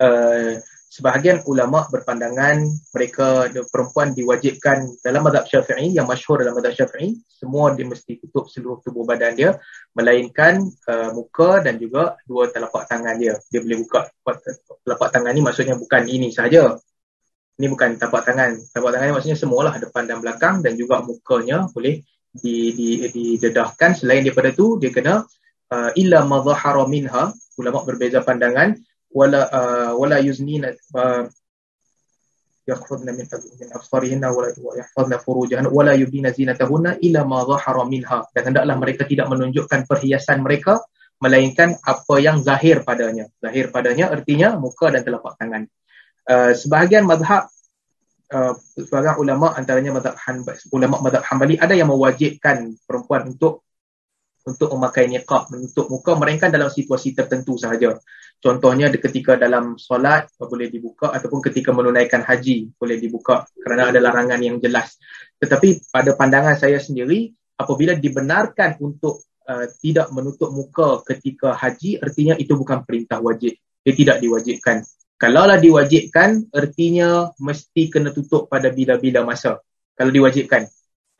uh, sebahagian ulama berpandangan mereka perempuan diwajibkan dalam mazhab Syafi'i yang masyhur dalam mazhab Syafi'i semua dia mesti tutup seluruh tubuh badan dia melainkan uh, muka dan juga dua telapak tangan dia. Dia boleh buka telapak tangan ni maksudnya bukan ini saja. Ini bukan tapak tangan. Tapak tangan maksudnya semualah depan dan belakang dan juga mukanya boleh di, di, didedahkan. Selain daripada tu dia kena uh, illa madhahara minha. Ulama berbeza pandangan. Yuznina uh, yakhfadna min min absarihinna wa yahfazna furujahan wa la yubdina zinatahunna illa ma dhahara minha dan hendaklah mereka tidak menunjukkan perhiasan mereka melainkan apa yang zahir padanya. Zahir padanya artinya muka dan telapak tangan. Uh, sebahagian mazhab uh, sebahagian ulama antaranya mazhab Hanbali, ulama mazhab Hanbali ada yang mewajibkan perempuan untuk untuk memakai niqab menutup muka melainkan dalam situasi tertentu sahaja. Contohnya ketika dalam solat boleh dibuka ataupun ketika menunaikan haji boleh dibuka kerana ada larangan yang jelas. Tetapi pada pandangan saya sendiri apabila dibenarkan untuk Uh, tidak menutup muka ketika haji artinya itu bukan perintah wajib dia tidak diwajibkan kalaulah diwajibkan artinya mesti kena tutup pada bila-bila masa kalau diwajibkan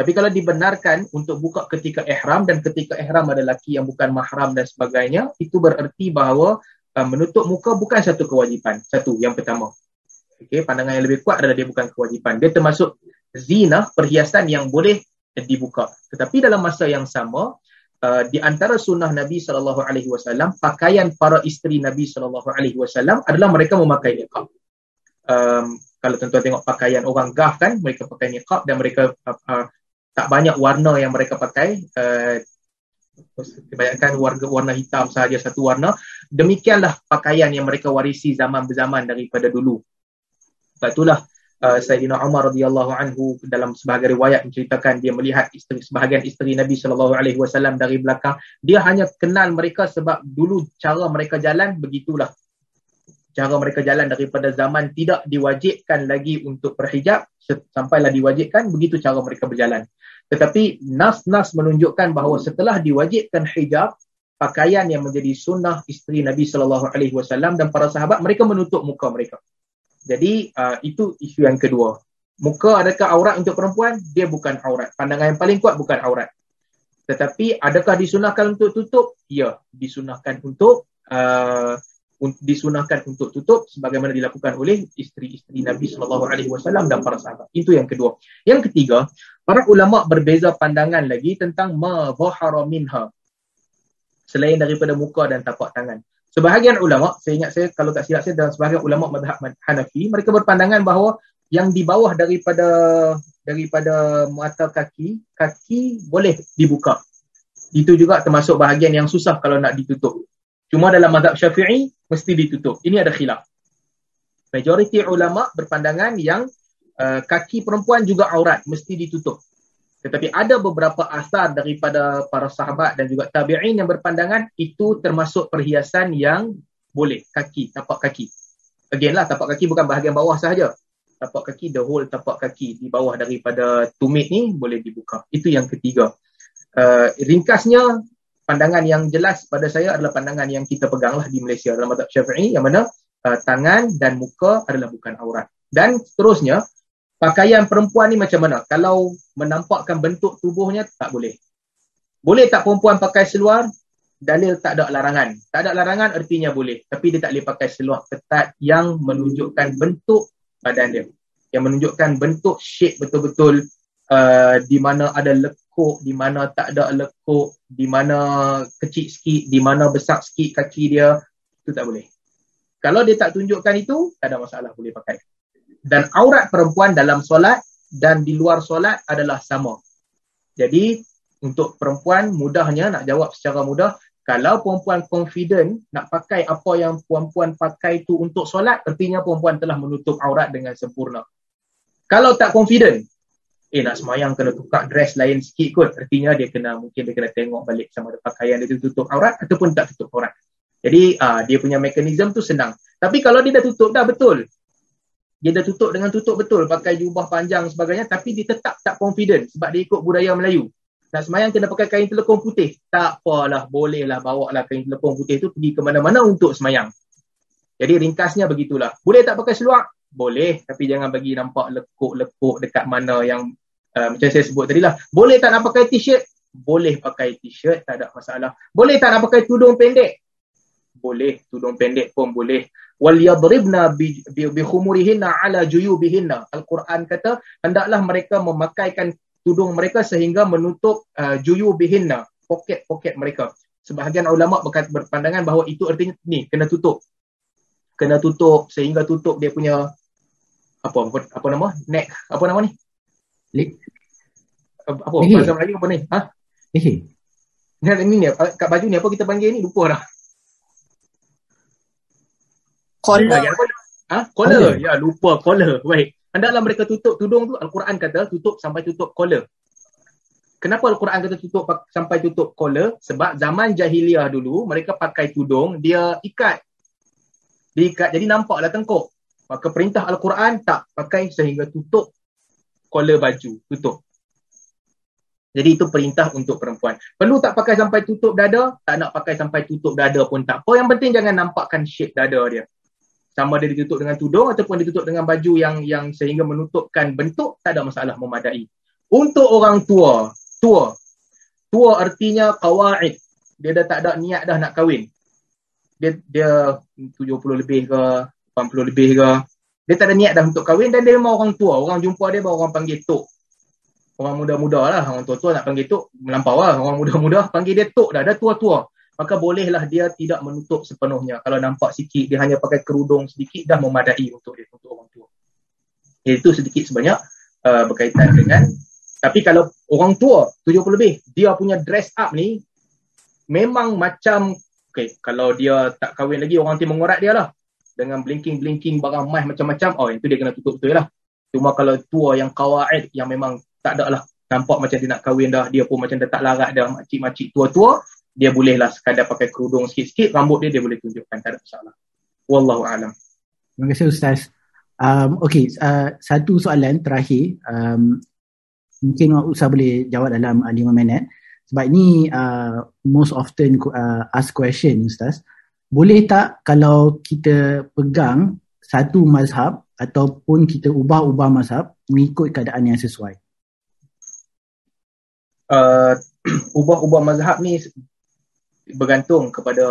tapi kalau dibenarkan untuk buka ketika ihram dan ketika ihram ada lelaki yang bukan mahram dan sebagainya itu bererti bahawa uh, menutup muka bukan satu kewajipan. Satu yang pertama. Okey pandangan yang lebih kuat adalah dia bukan kewajipan. Dia termasuk zina perhiasan yang boleh dibuka. Tetapi dalam masa yang sama Uh, di antara sunnah Nabi sallallahu alaihi wasallam pakaian para isteri Nabi sallallahu alaihi wasallam adalah mereka memakai niqab. Um, kalau tuan-tuan tengok pakaian orang gaf kan mereka pakai niqab dan mereka uh, uh, tak banyak warna yang mereka pakai. Uh, kebanyakan warga warna hitam sahaja satu warna. Demikianlah pakaian yang mereka warisi zaman berzaman daripada dulu. Sebab itulah uh, Sayyidina Umar radhiyallahu anhu dalam sebahagian riwayat menceritakan dia melihat isteri sebahagian isteri Nabi sallallahu alaihi wasallam dari belakang. Dia hanya kenal mereka sebab dulu cara mereka jalan begitulah. Cara mereka jalan daripada zaman tidak diwajibkan lagi untuk berhijab sampailah diwajibkan begitu cara mereka berjalan tetapi nas-nas menunjukkan bahawa setelah diwajibkan hijab pakaian yang menjadi sunnah isteri Nabi sallallahu alaihi wasallam dan para sahabat mereka menutup muka mereka jadi uh, itu isu yang kedua. Muka adakah aurat untuk perempuan? Dia bukan aurat. Pandangan yang paling kuat bukan aurat. Tetapi adakah disunahkan untuk tutup? Ya, disunahkan untuk uh, disunahkan untuk tutup sebagaimana dilakukan oleh isteri-isteri Nabi sallallahu alaihi wasallam dan para sahabat. Itu yang kedua. Yang ketiga, para ulama berbeza pandangan lagi tentang ma dhahara minha. Selain daripada muka dan tapak tangan. Sebahagian ulama, saya ingat saya kalau tak silap saya dalam sebahagian ulama madhab Hanafi, mereka berpandangan bahawa yang di bawah daripada daripada mata kaki, kaki boleh dibuka. Itu juga termasuk bahagian yang susah kalau nak ditutup. Cuma dalam madhab syafi'i, mesti ditutup. Ini ada khilaf. Majoriti ulama berpandangan yang uh, kaki perempuan juga aurat, mesti ditutup. Tetapi ada beberapa asar daripada para sahabat dan juga tabi'in yang berpandangan itu termasuk perhiasan yang boleh kaki, tapak kaki. Again lah, tapak kaki bukan bahagian bawah sahaja. Tapak kaki, the whole tapak kaki di bawah daripada tumit ni boleh dibuka. Itu yang ketiga. Uh, ringkasnya, pandangan yang jelas pada saya adalah pandangan yang kita peganglah di Malaysia dalam mazhab syafi'i yang mana uh, tangan dan muka adalah bukan aurat. Dan seterusnya, pakaian perempuan ni macam mana? Kalau menampakkan bentuk tubuhnya, tak boleh. Boleh tak perempuan pakai seluar? Dalil tak ada larangan. Tak ada larangan artinya boleh. Tapi dia tak boleh pakai seluar ketat yang menunjukkan bentuk badan dia. Yang menunjukkan bentuk shape betul-betul uh, di mana ada lekuk, di mana tak ada lekuk, di mana kecil sikit, di mana besar sikit kaki dia. Itu tak boleh. Kalau dia tak tunjukkan itu, tak ada masalah boleh pakai dan aurat perempuan dalam solat dan di luar solat adalah sama. Jadi untuk perempuan mudahnya nak jawab secara mudah kalau perempuan confident nak pakai apa yang perempuan pakai itu untuk solat artinya perempuan telah menutup aurat dengan sempurna. Kalau tak confident eh nak semayang kena tukar dress lain sikit kot. Artinya dia kena mungkin dia kena tengok balik sama ada pakaian dia tutup aurat ataupun tak tutup aurat. Jadi uh, dia punya mekanisme tu senang. Tapi kalau dia dah tutup dah betul. Dia dah tutup dengan tutup betul pakai jubah panjang sebagainya tapi dia tetap tak confident sebab dia ikut budaya Melayu. Nak semayang kena pakai kain telekong putih. Tak apalah bolehlah bawa lah kain telekong putih tu pergi ke mana-mana untuk semayang. Jadi ringkasnya begitulah. Boleh tak pakai seluar? Boleh tapi jangan bagi nampak lekuk-lekuk dekat mana yang uh, macam saya sebut tadi lah boleh tak nak pakai t-shirt? Boleh pakai t-shirt tak ada masalah. Boleh tak nak pakai tudung pendek? Boleh. Tudung pendek pun boleh. Wal yadribna bi, bi khumurihinna ala juyubihinna. al-Quran kata hendaklah mereka memakaikan tudung mereka sehingga menutup uh, juyubihinna poket-poket mereka. Sebahagian ulama berpandangan bahawa itu artinya ni kena tutup. Kena tutup sehingga tutup dia punya apa apa, apa nama? Neck. Apa nama ni Lip. apa bahasa Melayu apa ni ha leher ni ni kat baju ni apa kita panggil ni lupa dah Collar. Ha? Collar. Ya, lupa collar. Baik. Hendaklah mereka tutup tudung tu. Al-Quran kata tutup sampai tutup collar. Kenapa Al-Quran kata tutup sampai tutup collar? Sebab zaman jahiliah dulu, mereka pakai tudung, dia ikat. Dia ikat, jadi nampaklah tengkuk. Maka perintah Al-Quran tak pakai sehingga tutup collar baju. Tutup. Jadi itu perintah untuk perempuan. Perlu tak pakai sampai tutup dada? Tak nak pakai sampai tutup dada pun tak apa. Yang penting jangan nampakkan shape dada dia sama dia ditutup dengan tudung ataupun ditutup dengan baju yang yang sehingga menutupkan bentuk tak ada masalah memadai. Untuk orang tua, tua. Tua artinya qawaid. Dia dah tak ada niat dah nak kahwin. Dia dia 70 lebih ke, 80 lebih ke. Dia tak ada niat dah untuk kahwin dan dia memang orang tua. Orang jumpa dia baru orang panggil tok. Orang muda-muda lah. Orang tua-tua nak panggil tok, melampau lah. Orang muda-muda (laughs) panggil dia tok dah. Dah tua-tua maka bolehlah dia tidak menutup sepenuhnya. Kalau nampak sikit, dia hanya pakai kerudung sedikit, dah memadai untuk dia, untuk orang tua. Itu sedikit sebanyak uh, berkaitan dengan, tapi kalau orang tua, 70 lebih, dia punya dress up ni, memang macam, okay, kalau dia tak kahwin lagi, orang nanti mengorat dia lah. Dengan blinking-blinking barang mah macam-macam, oh itu dia kena tutup betul lah. Cuma kalau tua yang kawaid, yang memang tak ada lah, nampak macam dia nak kahwin dah, dia pun macam dah tak larat dah, makcik-makcik tua-tua, dia bolehlah sekadar pakai kerudung sikit-sikit rambut dia dia boleh tunjukkan tak ada masalah. Wallahu alam. Terima kasih ustaz. Um okey uh, satu soalan terakhir. Um mungkin ustaz boleh jawab dalam uh, 5 minit. Sebab ini uh, most often uh, ask question ustaz boleh tak kalau kita pegang satu mazhab ataupun kita ubah-ubah mazhab mengikut keadaan yang sesuai uh, (clears throat) ubah-ubah mazhab ni bergantung kepada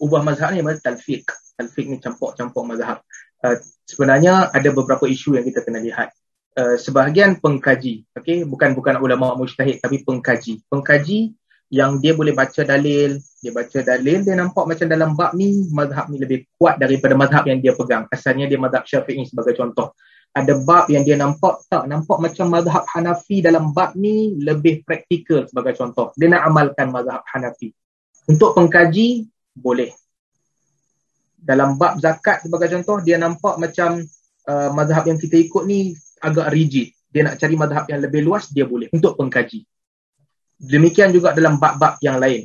ubah mazhab ni macam talfiq. Talfiq ni campur-campur mazhab. Uh, sebenarnya ada beberapa isu yang kita kena lihat. Uh, sebahagian pengkaji, okay? bukan bukan ulama mujtahid tapi pengkaji. Pengkaji yang dia boleh baca dalil, dia baca dalil, dia nampak macam dalam bab ni, mazhab ni lebih kuat daripada mazhab yang dia pegang. Asalnya dia mazhab syafi'i sebagai contoh. Ada bab yang dia nampak, tak nampak macam mazhab Hanafi dalam bab ni lebih praktikal sebagai contoh. Dia nak amalkan mazhab Hanafi. Untuk pengkaji, boleh. Dalam bab zakat sebagai contoh, dia nampak macam uh, mazhab yang kita ikut ni agak rigid. Dia nak cari mazhab yang lebih luas, dia boleh. Untuk pengkaji. Demikian juga dalam bab-bab yang lain.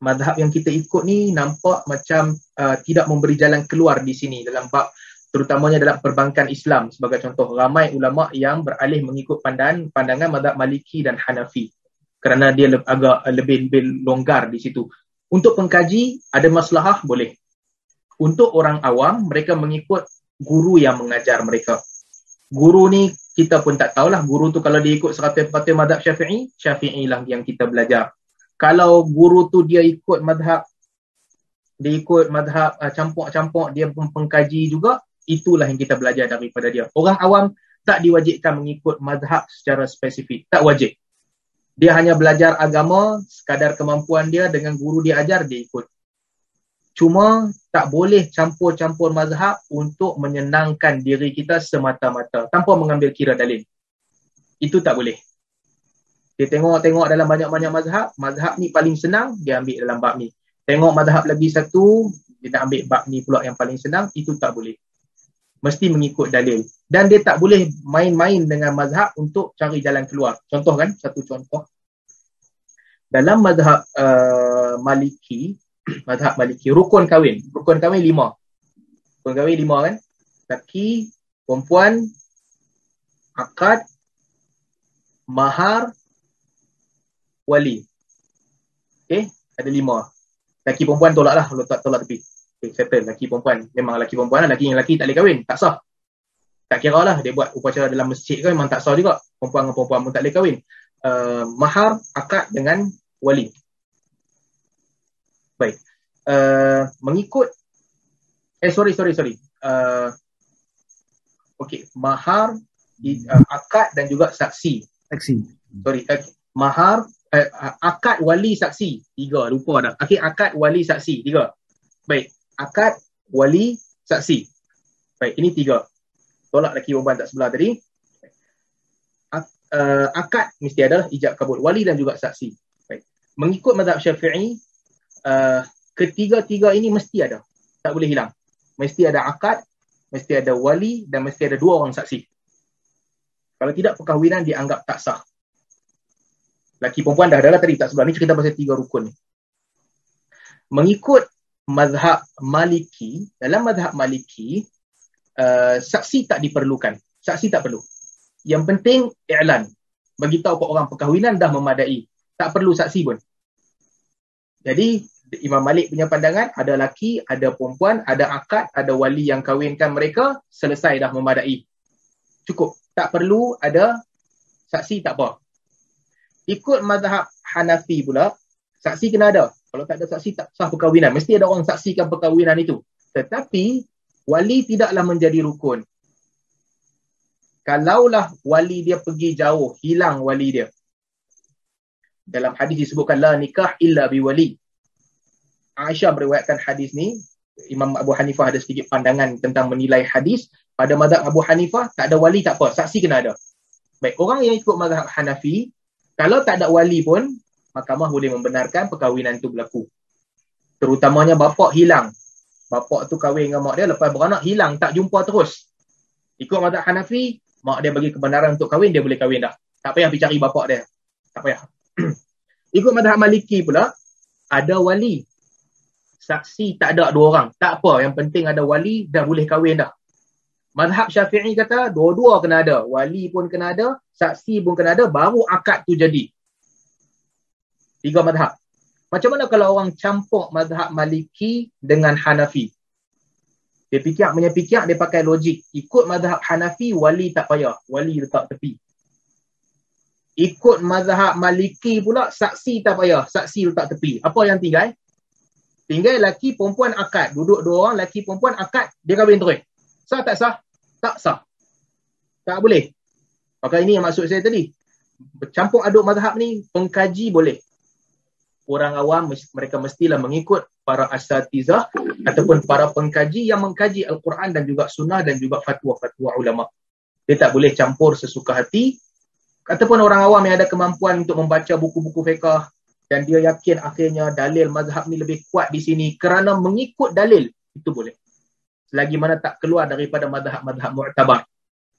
Mazhab yang kita ikut ni nampak macam uh, tidak memberi jalan keluar di sini dalam bab terutamanya dalam perbankan Islam sebagai contoh ramai ulama yang beralih mengikut pandangan pandangan mazhab Maliki dan Hanafi kerana dia le- agak lebih lebih longgar di situ. Untuk pengkaji ada masalah boleh. Untuk orang awam mereka mengikut guru yang mengajar mereka. Guru ni kita pun tak tahulah guru tu kalau dia ikut serata pati madhab Syafi'i, Syafi'i lah yang kita belajar. Kalau guru tu dia ikut madhab dia ikut madhab uh, campur-campur dia pun pengkaji juga, itulah yang kita belajar daripada dia. Orang awam tak diwajibkan mengikut madhab secara spesifik. Tak wajib dia hanya belajar agama sekadar kemampuan dia dengan guru dia ajar dia ikut cuma tak boleh campur-campur mazhab untuk menyenangkan diri kita semata-mata tanpa mengambil kira dalil itu tak boleh dia tengok-tengok dalam banyak-banyak mazhab mazhab ni paling senang dia ambil dalam bab ni. Tengok mazhab lagi satu dia nak ambil bab ni pula yang paling senang itu tak boleh. Mesti mengikut dalil. Dan dia tak boleh main-main dengan mazhab untuk cari jalan keluar. Contoh kan satu contoh. Dalam mazhab uh, maliki (clears throat) mazhab maliki rukun kahwin. Rukun kahwin lima. Rukun kahwin lima kan? Laki perempuan akad mahar wali okey ada lima laki perempuan tolaklah kalau tak tolak tepi Okay, settle lelaki perempuan. Memang lelaki perempuan lah. Lelaki yang lelaki tak boleh kahwin. Tak sah. Tak kira lah. Dia buat upacara dalam masjid kan memang tak sah juga. Perempuan dengan perempuan pun tak boleh kahwin. Uh, mahar, akad dengan wali. Baik. Uh, mengikut Eh sorry sorry sorry. Uh, okay, mahar, uh, akad dan juga saksi. Saksi. Sorry, uh, mahar, uh, akad wali saksi. Tiga, lupa dah. Okay, akad wali saksi. Tiga. Baik, akad wali saksi. Baik, ini tiga. Tolak lagi perempuan tak sebelah tadi. Uh, akad mesti ada ijab kabul. Wali dan juga saksi. Baik. Mengikut mazhab syafi'i, uh, ketiga-tiga ini mesti ada. Tak boleh hilang. Mesti ada akad, mesti ada wali dan mesti ada dua orang saksi. Kalau tidak, perkahwinan dianggap tak sah. Laki perempuan dah ada lah tadi. Tak sebelah ni cerita pasal tiga rukun ni. Mengikut mazhab maliki, dalam mazhab maliki, uh, saksi tak diperlukan. Saksi tak perlu. Yang penting, i'lan. Beritahu ke orang perkahwinan dah memadai. Tak perlu saksi pun. Jadi, Imam Malik punya pandangan, ada laki, ada perempuan, ada akad, ada wali yang kahwinkan mereka, selesai dah memadai. Cukup. Tak perlu ada saksi tak apa. Ikut mazhab Hanafi pula, saksi kena ada. Kalau tak ada saksi, tak sah perkahwinan. Mesti ada orang saksikan perkahwinan itu. Tetapi, wali tidaklah menjadi rukun. Kalaulah wali dia pergi jauh, hilang wali dia. Dalam hadis disebutkan, la nikah illa biwali. Aisyah meriwayatkan hadis ni, Imam Abu Hanifah ada sedikit pandangan tentang menilai hadis. Pada mazhab Abu Hanifah, tak ada wali tak apa, saksi kena ada. Baik, orang yang ikut mazhab Hanafi, kalau tak ada wali pun, mahkamah boleh membenarkan perkahwinan itu berlaku. Terutamanya bapak hilang. Bapak tu kahwin dengan mak dia, lepas beranak hilang, tak jumpa terus. Ikut mazhab Hanafi, mak dia bagi kebenaran untuk kahwin, dia boleh kahwin dah. Tak payah pergi cari bapak dia. Tak payah. (clears throat) ikut mazhab Maliki pula, ada wali saksi tak ada dua orang. Tak apa, yang penting ada wali dah boleh kahwin dah. Madhab Syafi'i kata dua-dua kena ada. Wali pun kena ada, saksi pun kena ada, baru akad tu jadi. Tiga madhab. Macam mana kalau orang campur madhab Maliki dengan Hanafi? Dia fikir, punya fikir, dia pakai logik. Ikut madhab Hanafi, wali tak payah. Wali letak tepi. Ikut mazhab Maliki pula, saksi tak payah. Saksi letak tepi. Apa yang tinggal? Tinggal lelaki perempuan akad. Duduk dua orang, lelaki perempuan akad, dia kahwin terus. Sah tak sah? Tak sah. Tak boleh. Maka ini yang maksud saya tadi. Bercampur aduk mazhab ni, pengkaji boleh. Orang awam, mereka mestilah mengikut para asatizah ataupun para pengkaji yang mengkaji Al-Quran dan juga sunnah dan juga fatwa-fatwa ulama. Dia tak boleh campur sesuka hati. Ataupun orang awam yang ada kemampuan untuk membaca buku-buku fiqah, dan dia yakin akhirnya dalil mazhab ni lebih kuat di sini kerana mengikut dalil itu boleh selagi mana tak keluar daripada mazhab-mazhab mu'tabar.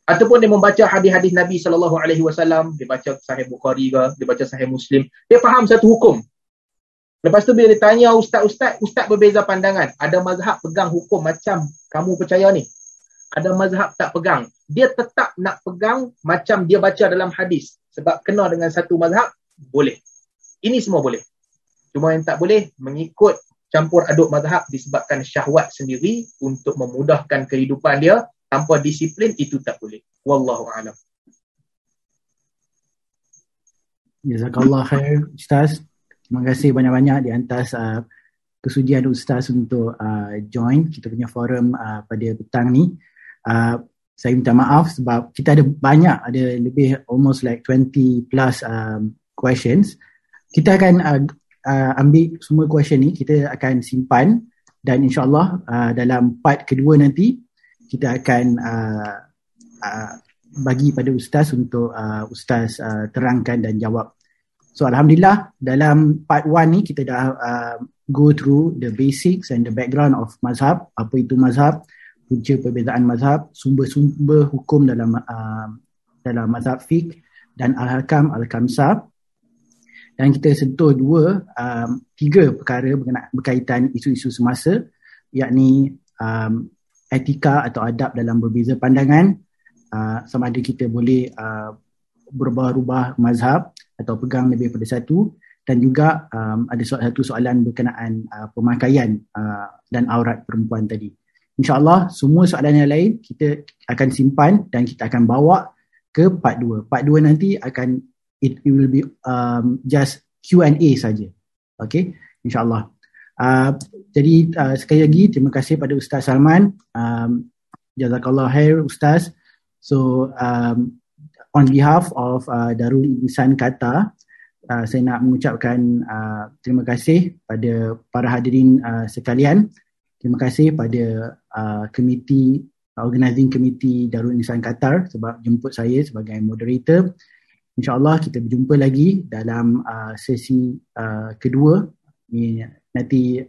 Ataupun dia membaca hadis-hadis Nabi sallallahu alaihi wasallam dia baca sahih Bukhari ke dia baca sahih Muslim dia faham satu hukum. Lepas tu bila dia tanya ustaz-ustaz ustaz berbeza pandangan. Ada mazhab pegang hukum macam kamu percaya ni? Ada mazhab tak pegang? Dia tetap nak pegang macam dia baca dalam hadis. Sebab kena dengan satu mazhab boleh. Ini semua boleh. Cuma yang tak boleh mengikut campur aduk mazhab disebabkan syahwat sendiri untuk memudahkan kehidupan dia tanpa disiplin itu tak boleh. Wallahu a'lam. Jazakallah khair Ustaz. Terima kasih banyak-banyak di atas uh, kesudian Ustaz untuk uh, join kita punya forum uh, pada petang ni. Uh, saya minta maaf sebab kita ada banyak, ada lebih almost like 20 plus um, questions kita akan uh, uh, ambil semua question ni kita akan simpan dan insyaallah uh, dalam part kedua nanti kita akan uh, uh, bagi pada ustaz untuk uh, ustaz uh, terangkan dan jawab. So alhamdulillah dalam part 1 ni kita dah uh, go through the basics and the background of mazhab, apa itu mazhab, punca perbezaan mazhab, sumber-sumber hukum dalam uh, dalam mazhab fiqh dan al-hakam al-kamsah dan kita sentuh dua um, tiga perkara berkaitan isu-isu semasa yakni um, etika atau adab dalam berbeza pandangan uh, sama ada kita boleh uh, berubah-ubah mazhab atau pegang lebih pada satu dan juga um, ada satu soalan berkenaan uh, pemakaian uh, dan aurat perempuan tadi. InsyaAllah semua soalan yang lain kita akan simpan dan kita akan bawa ke part 2. Part 2 nanti akan it, will be um, just Q&A saja. Okay, insyaAllah. Uh, jadi uh, sekali lagi terima kasih pada Ustaz Salman. Um, Jazakallah khair Ustaz. So um, on behalf of uh, Darul Insan Qatar, uh, saya nak mengucapkan uh, terima kasih pada para hadirin uh, sekalian. Terima kasih pada uh, komiti organizing committee Darul Insan Qatar sebab jemput saya sebagai moderator. InsyaAllah kita berjumpa lagi dalam uh, sesi uh, kedua. Nanti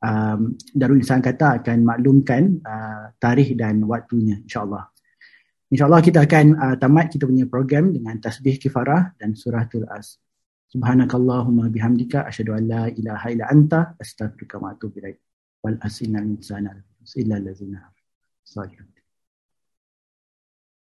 um, Darul Insan Qatar akan maklumkan uh, tarikh dan waktunya insyaAllah. InsyaAllah kita akan uh, tamat kita punya program dengan tasbih kifarah dan suratul as. Subhanakallahumma bihamdika asyhadu an la ilaha illa anta astaghfiruka wa atubu ilaik. Wal asinal insana illa allazina